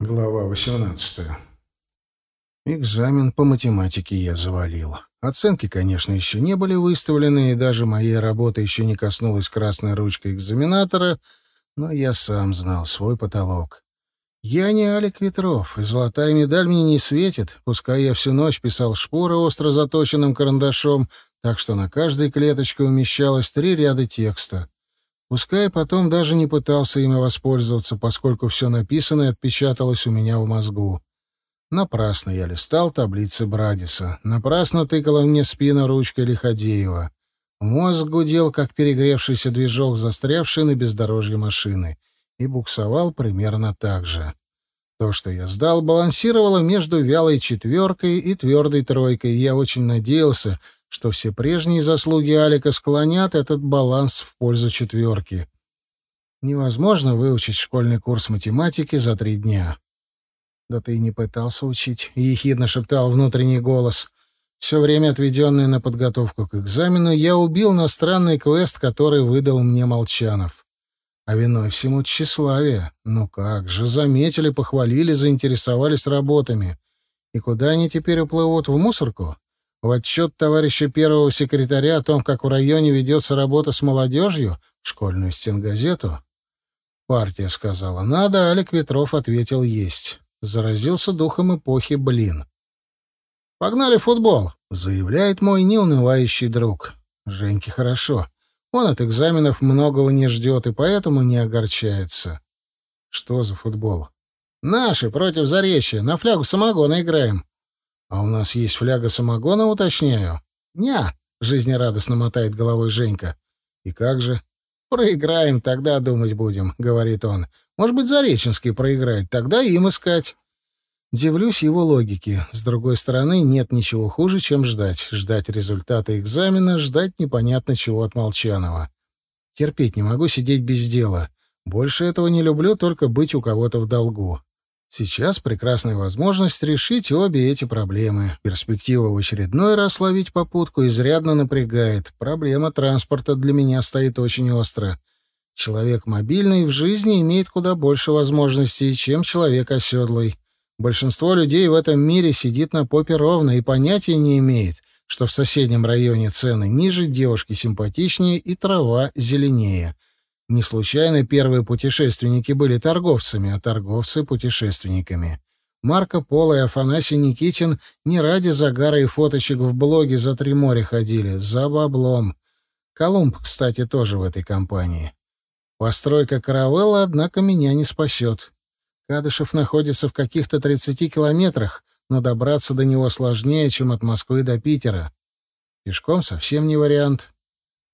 Глава 18. Экзамен по математике я завалил. Оценки, конечно, еще не были выставлены, и даже моей работы еще не коснулась красной ручка экзаменатора, но я сам знал свой потолок. Я не Алик Ветров, и золотая медаль мне не светит, пускай я всю ночь писал шпоры остро заточенным карандашом, так что на каждой клеточке умещалось три ряда текста. Пускай потом даже не пытался ими воспользоваться, поскольку все написанное отпечаталось у меня в мозгу. Напрасно я листал таблицы Брадиса. Напрасно тыкала мне в спину ручкой Лиходеева. Мозг гудел, как перегревшийся движок, застрявший на бездорожье машины, и буксовал примерно так же. То, что я сдал, балансировало между вялой четверкой и твердой тройкой, я очень надеялся, что все прежние заслуги Алика склонят этот баланс в пользу четверки. Невозможно выучить школьный курс математики за три дня. «Да ты и не пытался учить», — ехидно шептал внутренний голос. Все время, отведенное на подготовку к экзамену, я убил на странный квест, который выдал мне Молчанов. А виной всему тщеславие. Ну как же, заметили, похвалили, заинтересовались работами. И куда они теперь уплывут? В мусорку? В отчет товарища первого секретаря о том, как в районе ведется работа с молодежью, школьную стенгазету? Партия сказала «надо», Алик Ветров ответил «есть». Заразился духом эпохи, блин. «Погнали футбол», — заявляет мой неунывающий друг. Женьке хорошо. Он от экзаменов многого не ждет и поэтому не огорчается. Что за футбол? Наши против Заречья. На флягу самогона играем. «А у нас есть фляга самогона, уточняю?» «Ня!» — жизнерадостно мотает головой Женька. «И как же?» «Проиграем, тогда думать будем», — говорит он. «Может быть, Зареченский проиграет, тогда им искать». Дивлюсь его логике. С другой стороны, нет ничего хуже, чем ждать. Ждать результата экзамена, ждать непонятно чего от Молчанова. Терпеть не могу сидеть без дела. Больше этого не люблю, только быть у кого-то в долгу. Сейчас прекрасная возможность решить обе эти проблемы. Перспектива в очередной раз ловить попутку изрядно напрягает. Проблема транспорта для меня стоит очень остро. Человек мобильный в жизни имеет куда больше возможностей, чем человек оседлый. Большинство людей в этом мире сидит на попе ровно и понятия не имеет, что в соседнем районе цены ниже, девушки симпатичнее и трава зеленее — не случайно первые путешественники были торговцами, а торговцы — путешественниками. Марко Поло и Афанасий Никитин не ради загара и фоточек в блоге за три моря ходили, за баблом. Колумб, кстати, тоже в этой компании. Постройка каравелла, однако, меня не спасет. Кадышев находится в каких-то 30 километрах, но добраться до него сложнее, чем от Москвы до Питера. Пешком совсем не вариант.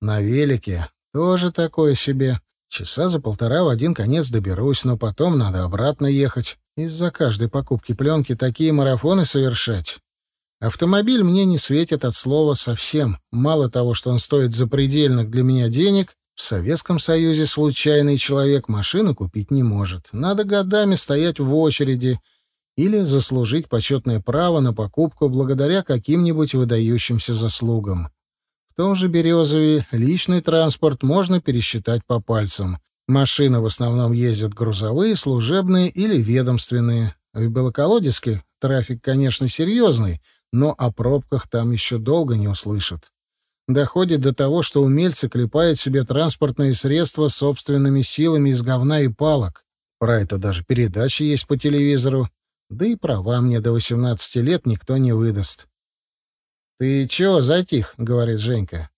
На велике тоже такое себе. Часа за полтора в один конец доберусь, но потом надо обратно ехать. Из-за каждой покупки пленки такие марафоны совершать. Автомобиль мне не светит от слова совсем. Мало того, что он стоит запредельных для меня денег, в Советском Союзе случайный человек машину купить не может. Надо годами стоять в очереди или заслужить почетное право на покупку благодаря каким-нибудь выдающимся заслугам том же Березове личный транспорт можно пересчитать по пальцам. Машины в основном ездят грузовые, служебные или ведомственные. В Белоколодецке трафик, конечно, серьезный, но о пробках там еще долго не услышат. Доходит до того, что умельцы клепают себе транспортные средства собственными силами из говна и палок. Про это даже передачи есть по телевизору. Да и права мне до 18 лет никто не выдаст. «Ты чего затих?» — говорит Женька.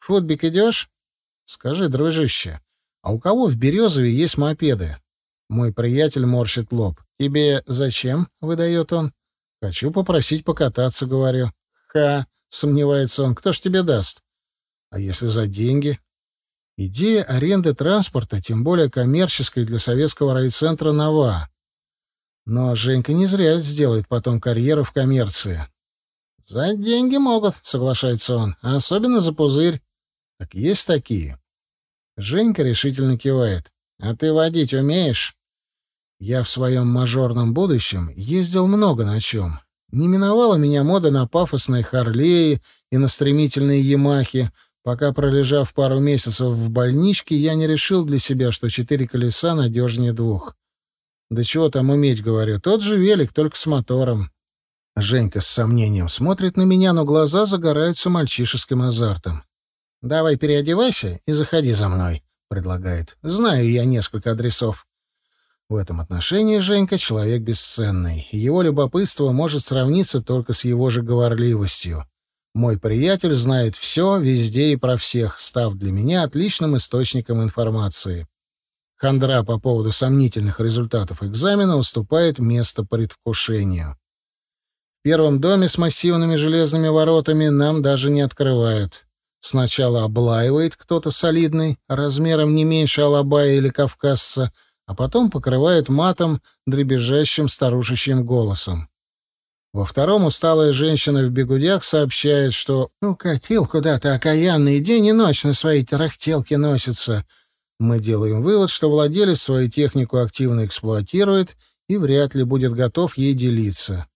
«В футбик идешь?» «Скажи, дружище, а у кого в Березове есть мопеды?» Мой приятель морщит лоб. «Тебе зачем?» — выдает он. «Хочу попросить покататься», — говорю. «Ха!» — сомневается он. «Кто ж тебе даст?» «А если за деньги?» Идея аренды транспорта, тем более коммерческой для советского райцентра, нова. Но Женька не зря сделает потом карьеру в коммерции. «За деньги могут», — соглашается он, — «а особенно за пузырь». «Так есть такие». Женька решительно кивает. «А ты водить умеешь?» Я в своем мажорном будущем ездил много на чем. Не миновала меня мода на пафосные Харлеи и на стремительные Ямахи. Пока пролежав пару месяцев в больничке, я не решил для себя, что четыре колеса надежнее двух. Да чего там уметь, говорю, тот же велик, только с мотором. Женька с сомнением смотрит на меня, но глаза загораются мальчишеским азартом. «Давай переодевайся и заходи за мной», — предлагает. «Знаю я несколько адресов». В этом отношении Женька — человек бесценный. Его любопытство может сравниться только с его же говорливостью. Мой приятель знает все, везде и про всех, став для меня отличным источником информации. Хандра по поводу сомнительных результатов экзамена уступает место предвкушению. Первом доме с массивными железными воротами нам даже не открывают. Сначала облаивает кто-то солидный, размером не меньше алабая или кавказца, а потом покрывают матом, дребезжащим старушечьим голосом. Во втором усталая женщина в бегудях сообщает, что «укатил куда-то окаянный день и ночь на своей тарахтелке носится». Мы делаем вывод, что владелец свою технику активно эксплуатирует и вряд ли будет готов ей делиться.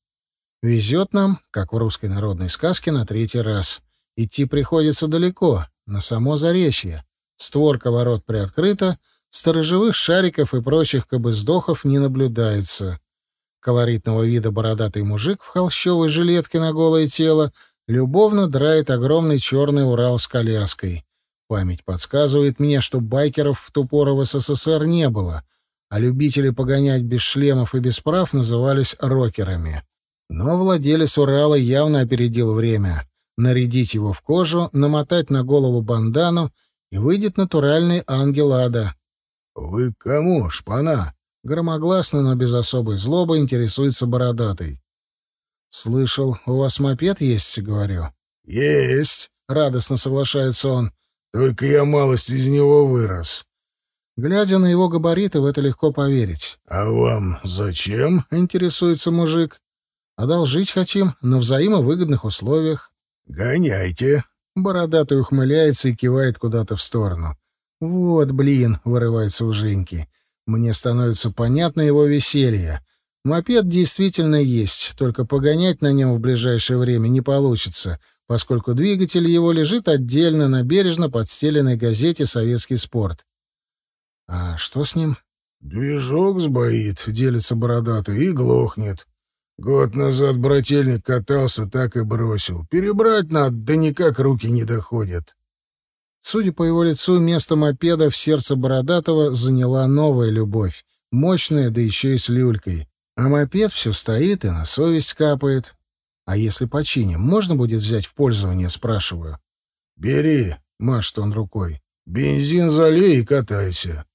Везет нам, как в русской народной сказке, на третий раз. Идти приходится далеко, на само Заречье. Створка ворот приоткрыта, сторожевых шариков и прочих кобыздохов не наблюдается. Колоритного вида бородатый мужик в холщовой жилетке на голое тело любовно драет огромный черный Урал с коляской. Память подсказывает мне, что байкеров в ту пору в СССР не было, а любители погонять без шлемов и без прав назывались рокерами. Но владелец Урала явно опередил время. Нарядить его в кожу, намотать на голову бандану, и выйдет натуральный ангел ада. — Вы кому, шпана? Громогласно, но без особой злобы интересуется бородатый. «Слышал, у вас мопед есть?» — говорю. «Есть», — радостно соглашается он. «Только я малость из него вырос». Глядя на его габариты, в это легко поверить. «А вам зачем?» — интересуется мужик. «Одолжить хотим, на взаимовыгодных условиях». «Гоняйте». Бородатый ухмыляется и кивает куда-то в сторону. «Вот, блин», — вырывается у Женьки. Мне становится понятно его веселье. Мопед действительно есть, только погонять на нем в ближайшее время не получится, поскольку двигатель его лежит отдельно на бережно подстеленной газете «Советский спорт». А что с ним? «Движок сбоит», — делится бородатый, — и глохнет. Год назад брательник катался, так и бросил. Перебрать надо, да никак руки не доходят. Судя по его лицу, место мопеда в сердце Бородатого заняла новая любовь, мощная, да еще и с люлькой. А мопед все стоит и на совесть капает. А если починим, можно будет взять в пользование, спрашиваю. «Бери», — машет он рукой. «Бензин залей и катайся».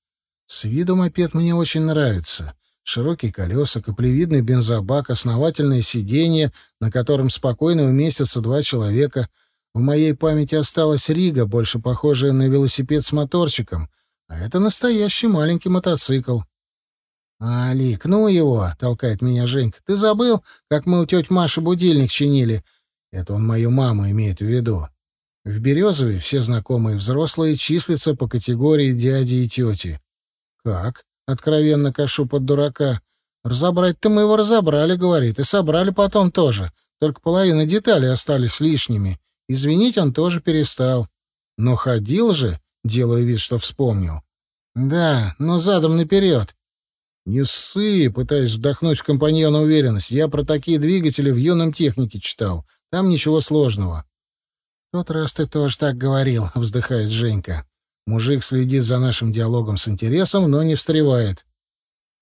С виду мопед мне очень нравится. Широкие колеса, каплевидный бензобак, основательное сиденье, на котором спокойно уместятся два человека — в моей памяти осталась Рига, больше похожая на велосипед с моторчиком, а это настоящий маленький мотоцикл. «Алик, ну его!» — толкает меня Женька. «Ты забыл, как мы у тети Маши будильник чинили?» Это он мою маму имеет в виду. В Березове все знакомые взрослые числятся по категории дяди и тети. «Как?» — откровенно кашу под дурака. «Разобрать-то мы его разобрали, — говорит, — и собрали потом тоже. Только половина деталей остались лишними. Извинить он тоже перестал. Но ходил же, делая вид, что вспомнил. Да, но задом наперед. Не ссы, пытаясь вдохнуть в компаньона уверенность. Я про такие двигатели в юном технике читал. Там ничего сложного. Тот раз ты тоже так говорил, вздыхает Женька. Мужик следит за нашим диалогом с интересом, но не встревает.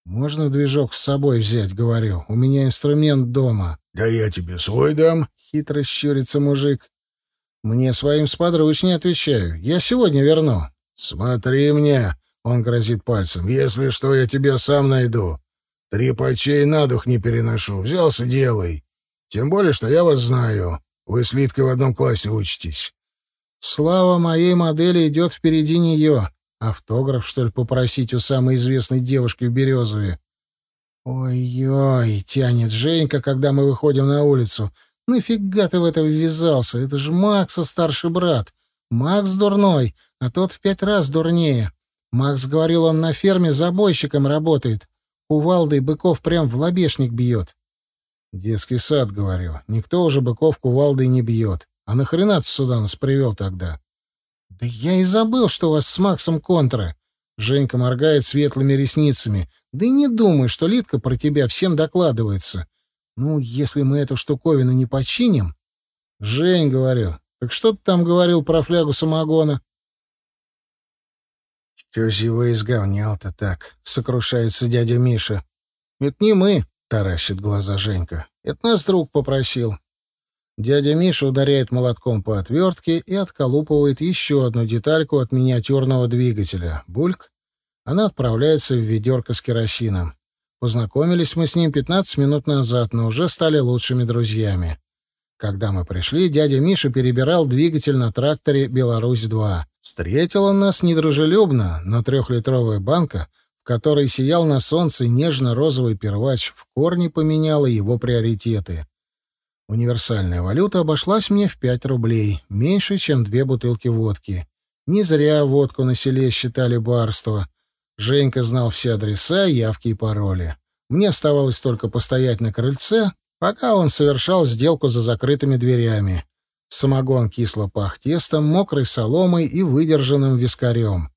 «Можно движок с собой взять?» — говорю. «У меня инструмент дома». «Да я тебе свой дам», — хитро щурится мужик. Мне своим сподручнее отвечаю. Я сегодня верну. Смотри мне, он грозит пальцем. Если что, я тебя сам найду. Три почей на дух не переношу. Взялся, делай. Тем более, что я вас знаю. Вы с Литкой в одном классе учитесь. Слава моей модели идет впереди нее. Автограф, что ли, попросить у самой известной девушки в Березове? Ой-ой, тянет Женька, когда мы выходим на улицу. Нафига ты в это ввязался? Это же Макса старший брат. Макс дурной, а тот в пять раз дурнее. Макс говорил, он на ферме забойщиком работает. Кувалдой быков прям в лобешник бьет. Детский сад, говорю. Никто уже быков кувалдой не бьет. А нахрена ты сюда нас привел тогда? Да я и забыл, что у вас с Максом контры. Женька моргает светлыми ресницами. Да и не думай, что Литка про тебя всем докладывается. Ну, если мы эту штуковину не починим... Жень, говорю, так что ты там говорил про флягу самогона? Что же его изговнял-то так? Сокрушается дядя Миша. Это не мы, таращит глаза Женька. Это нас друг попросил. Дядя Миша ударяет молотком по отвертке и отколупывает еще одну детальку от миниатюрного двигателя. Бульк. Она отправляется в ведерко с керосином. Познакомились мы с ним 15 минут назад, но уже стали лучшими друзьями. Когда мы пришли, дядя Миша перебирал двигатель на тракторе «Беларусь-2». Встретил он нас недружелюбно, но трехлитровая банка, в которой сиял на солнце нежно-розовый первач, в корне поменяла его приоритеты. Универсальная валюта обошлась мне в 5 рублей, меньше, чем две бутылки водки. Не зря водку на селе считали барство. Женька знал все адреса, явки и пароли. Мне оставалось только постоять на крыльце, пока он совершал сделку за закрытыми дверями. Самогон кисло пах тестом, мокрой соломой и выдержанным вискарем.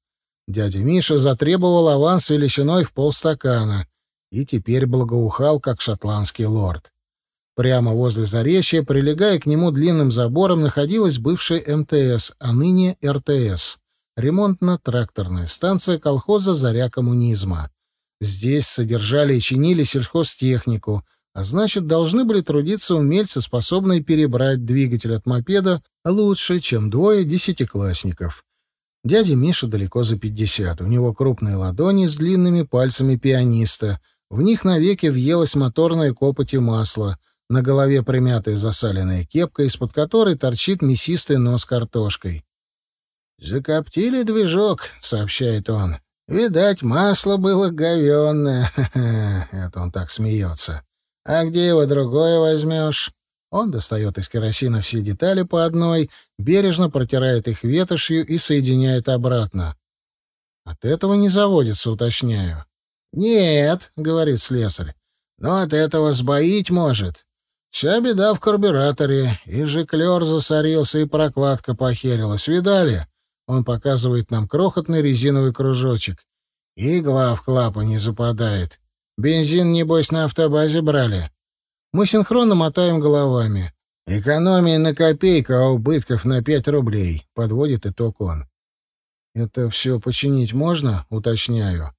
Дядя Миша затребовал аванс величиной в полстакана и теперь благоухал, как шотландский лорд. Прямо возле Заречья, прилегая к нему длинным забором, находилась бывшая МТС, а ныне РТС — ремонтно-тракторная станция колхоза «Заря коммунизма». Здесь содержали и чинили сельхозтехнику, а значит, должны были трудиться умельцы, способные перебрать двигатель от мопеда лучше, чем двое десятиклассников. Дядя Миша далеко за пятьдесят, у него крупные ладони с длинными пальцами пианиста, в них навеки въелась моторная копоть и масло — на голове примятая засаленная кепка, из-под которой торчит мясистый нос картошкой. «Закоптили движок», — сообщает он. «Видать, масло было говенное». Это он так смеется. «А где его другое возьмешь?» Он достает из керосина все детали по одной, бережно протирает их ветошью и соединяет обратно. От этого не заводится, уточняю. «Нет», — говорит слесарь, — «но от этого сбоить может. Вся беда в карбюраторе. И жиклер засорился, и прокладка похерилась. Видали? Он показывает нам крохотный резиновый кружочек. Игла в клапу не западает. Бензин, небось, на автобазе брали. Мы синхронно мотаем головами. Экономия на копейку, а убытков на пять рублей. Подводит итог он. Это все починить можно? Уточняю.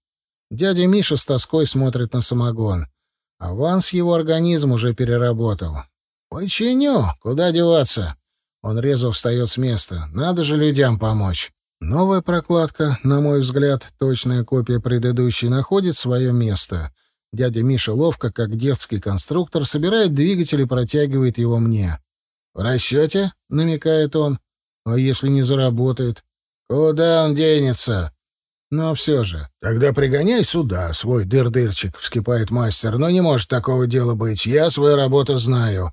Дядя Миша с тоской смотрит на самогон. Аванс его организм уже переработал. «Починю! Куда деваться?» Он резво встает с места. «Надо же людям помочь». Новая прокладка, на мой взгляд, точная копия предыдущей, находит свое место. Дядя Миша ловко, как детский конструктор, собирает двигатель и протягивает его мне. «В расчете?» — намекает он. «А если не заработает?» «Куда он денется?» Но все же. Тогда пригоняй сюда свой дыр-дырчик, вскипает мастер. Но не может такого дела быть. Я свою работу знаю.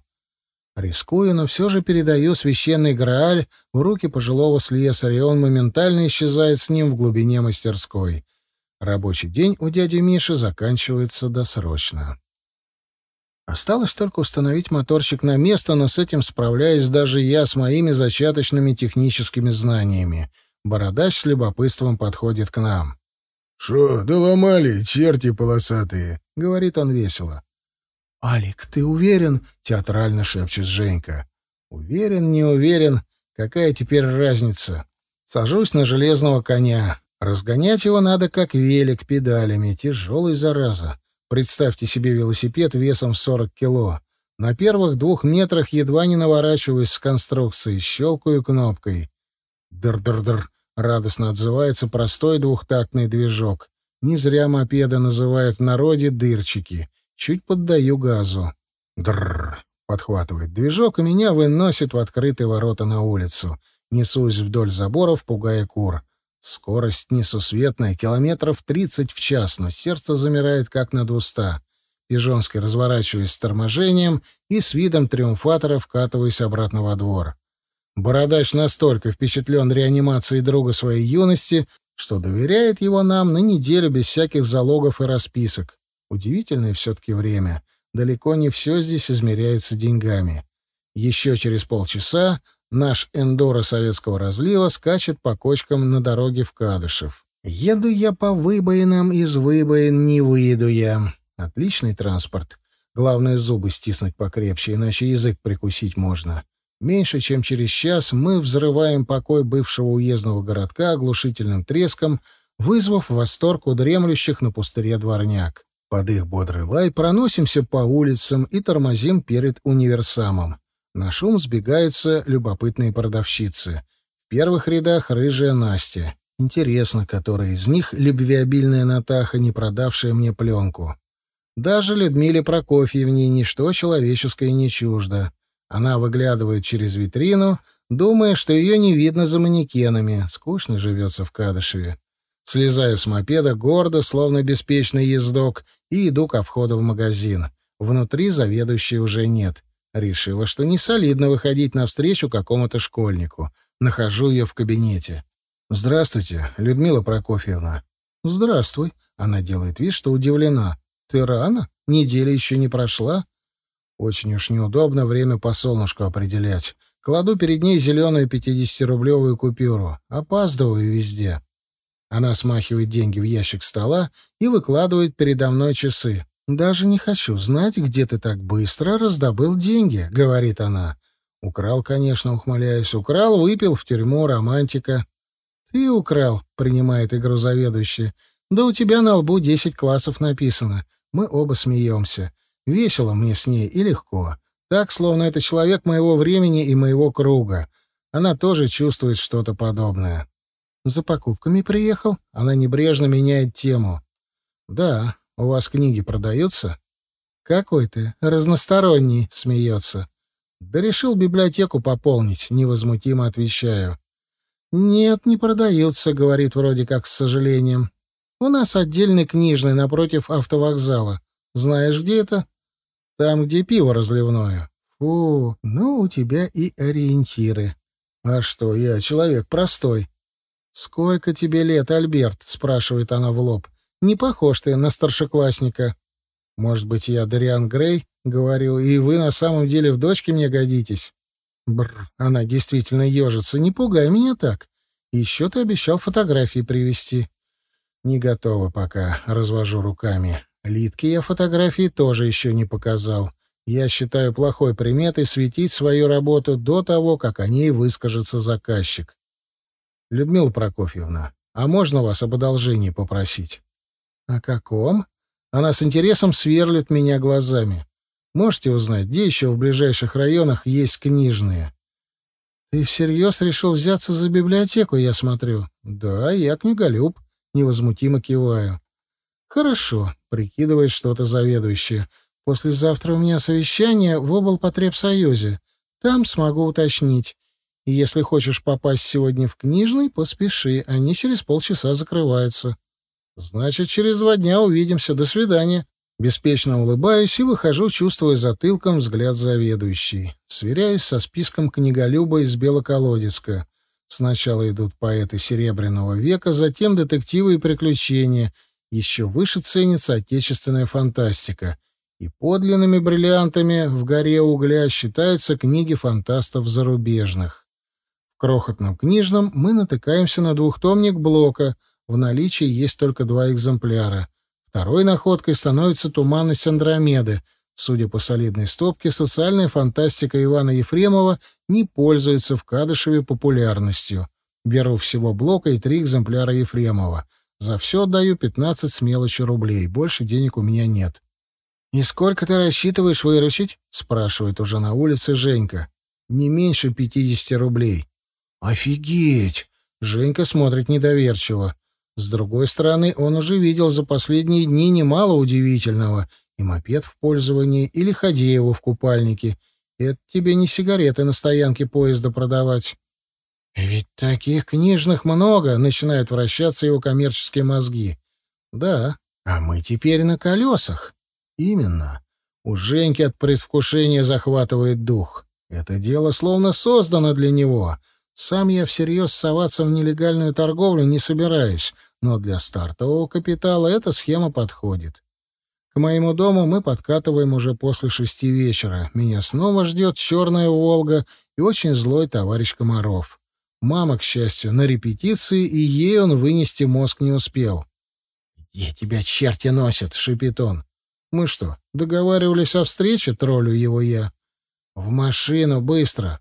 Рискую, но все же передаю священный Грааль в руки пожилого слесаря, и он моментально исчезает с ним в глубине мастерской. Рабочий день у дяди Миши заканчивается досрочно. Осталось только установить моторчик на место, но с этим справляюсь даже я с моими зачаточными техническими знаниями — Бородач с любопытством подходит к нам. «Шо, доломали, черти полосатые?» — говорит он весело. «Алик, ты уверен?» — театрально шепчет Женька. «Уверен, не уверен. Какая теперь разница? Сажусь на железного коня. Разгонять его надо как велик педалями. Тяжелый, зараза. Представьте себе велосипед весом в 40 кило. На первых двух метрах едва не наворачиваюсь с конструкции, щелкаю кнопкой. Др-др-др. Радостно отзывается простой двухтактный движок. Не зря мопеды называют в народе дырчики. Чуть поддаю газу. Дрррр. Подхватывает движок, и меня выносит в открытые ворота на улицу. Несусь вдоль заборов, пугая кур. Скорость несусветная, километров тридцать в час, но сердце замирает, как на двуста. Пижонский разворачиваюсь с торможением и с видом триумфатора вкатываюсь обратно во двор. Бородач настолько впечатлен реанимацией друга своей юности, что доверяет его нам на неделю без всяких залогов и расписок. Удивительное все-таки время. Далеко не все здесь измеряется деньгами. Еще через полчаса наш эндоро советского разлива скачет по кочкам на дороге в Кадышев. Еду я по выбоинам, из выбоин не выйду я. Отличный транспорт. Главное, зубы стиснуть покрепче, иначе язык прикусить можно. Меньше чем через час мы взрываем покой бывшего уездного городка оглушительным треском, вызвав восторг у дремлющих на пустыре дворняк. Под их бодрый лай проносимся по улицам и тормозим перед универсамом. На шум сбегаются любопытные продавщицы. В первых рядах рыжая Настя. Интересно, которая из них любвеобильная Натаха, не продавшая мне пленку. Даже Людмиле Прокофьевне ничто человеческое не чуждо. Она выглядывает через витрину, думая, что ее не видно за манекенами. Скучно живется в Кадышеве. Слезаю с мопеда гордо, словно беспечный ездок, и иду ко входу в магазин. Внутри заведующей уже нет. Решила, что не солидно выходить навстречу какому-то школьнику. Нахожу ее в кабинете. «Здравствуйте, Людмила Прокофьевна». «Здравствуй». Она делает вид, что удивлена. «Ты рано? Неделя еще не прошла?» Очень уж неудобно время по солнышку определять. Кладу перед ней зеленую пятидесятирублевую купюру. Опаздываю везде. Она смахивает деньги в ящик стола и выкладывает передо мной часы. «Даже не хочу знать, где ты так быстро раздобыл деньги», — говорит она. «Украл, конечно, ухмыляюсь. Украл, выпил в тюрьму, романтика». «Ты украл», — принимает игру заведующий. «Да у тебя на лбу десять классов написано. Мы оба смеемся. Весело мне с ней и легко. Так, словно это человек моего времени и моего круга. Она тоже чувствует что-то подобное. За покупками приехал? Она небрежно меняет тему. Да, у вас книги продаются? Какой ты? Разносторонний, смеется. Да решил библиотеку пополнить, невозмутимо отвечаю. Нет, не продаются, говорит вроде как с сожалением. У нас отдельный книжный напротив автовокзала. Знаешь, где это? Там, где пиво разливное. Фу, ну у тебя и ориентиры. А что, я человек простой. Сколько тебе лет, Альберт? спрашивает она в лоб. Не похож ты на старшеклассника. Может быть, я Дариан Грей, говорю, и вы на самом деле в дочке мне годитесь. Бр, она действительно ежится. Не пугай меня так. Еще ты обещал фотографии привезти. Не готова пока, развожу руками. Литке я фотографии тоже еще не показал. Я считаю плохой приметой светить свою работу до того, как о ней выскажется заказчик. Людмила Прокофьевна, а можно вас об одолжении попросить? О каком? Она с интересом сверлит меня глазами. Можете узнать, где еще в ближайших районах есть книжные? Ты всерьез решил взяться за библиотеку, я смотрю. Да, я книголюб. Невозмутимо киваю. Хорошо, прикидывает что-то заведующее. Послезавтра у меня совещание в облпотребсоюзе. Там смогу уточнить. И если хочешь попасть сегодня в книжный, поспеши, они через полчаса закрываются. Значит, через два дня увидимся. До свидания. Беспечно улыбаюсь и выхожу, чувствуя затылком взгляд заведующий. Сверяюсь со списком книголюба из Белоколодецка. Сначала идут поэты Серебряного века, затем детективы и приключения — еще выше ценится отечественная фантастика, и подлинными бриллиантами в горе угля считаются книги фантастов зарубежных. В крохотном книжном мы натыкаемся на двухтомник Блока, в наличии есть только два экземпляра. Второй находкой становится «Туманность Андромеды», Судя по солидной стопке, социальная фантастика Ивана Ефремова не пользуется в Кадышеве популярностью. Беру всего блока и три экземпляра Ефремова. За все отдаю 15 с мелочи рублей. Больше денег у меня нет. «И сколько ты рассчитываешь выручить?» — спрашивает уже на улице Женька. «Не меньше 50 рублей». «Офигеть!» — Женька смотрит недоверчиво. С другой стороны, он уже видел за последние дни немало удивительного. И мопед в пользовании, или Ходееву в купальнике. Это тебе не сигареты на стоянке поезда продавать. «Ведь таких книжных много!» — начинают вращаться его коммерческие мозги. «Да, а мы теперь на колесах». «Именно. У Женьки от предвкушения захватывает дух. Это дело словно создано для него. Сам я всерьез соваться в нелегальную торговлю не собираюсь, но для стартового капитала эта схема подходит. К моему дому мы подкатываем уже после шести вечера. Меня снова ждет черная «Волга» и очень злой товарищ Комаров. Мама, к счастью, на репетиции, и ей он вынести мозг не успел. «Где тебя черти носят?» — шипит он. «Мы что, договаривались о встрече?» — троллю его я. «В машину, быстро!»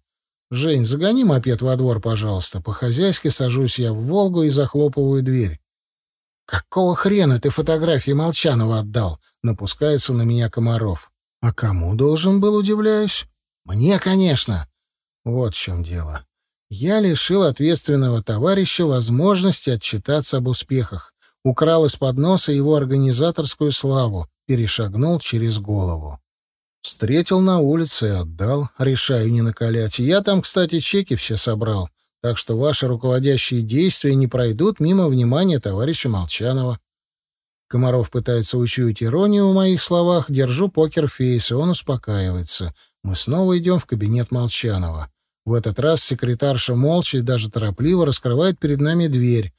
«Жень, загони мопед во двор, пожалуйста». По-хозяйски сажусь я в «Волгу» и захлопываю дверь. «Какого хрена ты фотографии Молчанова отдал?» — напускается на меня Комаров. «А кому должен был, удивляюсь?» «Мне, конечно». Вот в чем дело. Я лишил ответственного товарища возможности отчитаться об успехах, украл из-под носа его организаторскую славу, перешагнул через голову. Встретил на улице и отдал, решаю не накалять. Я там, кстати, чеки все собрал, так что ваши руководящие действия не пройдут мимо внимания товарища Молчанова. Комаров пытается учуять иронию в моих словах, держу покер-фейс, и он успокаивается. Мы снова идем в кабинет Молчанова. В этот раз секретарша молча и даже торопливо раскрывает перед нами дверь.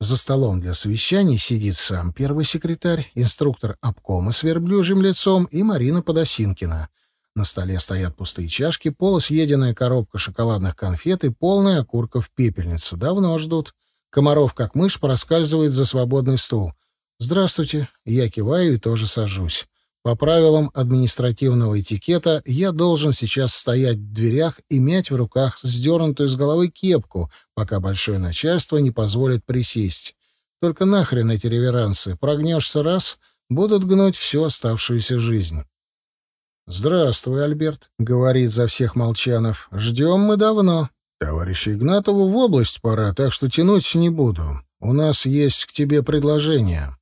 За столом для совещаний сидит сам первый секретарь, инструктор обкома с верблюжьим лицом и Марина Подосинкина. На столе стоят пустые чашки, полусъеденная коробка шоколадных конфет и полная окурков пепельница. Давно ждут. Комаров, как мышь, проскальзывает за свободный стул. «Здравствуйте». Я киваю и тоже сажусь. По правилам административного этикета я должен сейчас стоять в дверях и мять в руках сдернутую с головы кепку, пока большое начальство не позволит присесть. Только нахрен эти реверансы. Прогнешься раз — будут гнуть всю оставшуюся жизнь. «Здравствуй, Альберт», — говорит за всех Молчанов. «Ждем мы давно. Товарищу Игнатову в область пора, так что тянуть не буду. У нас есть к тебе предложение».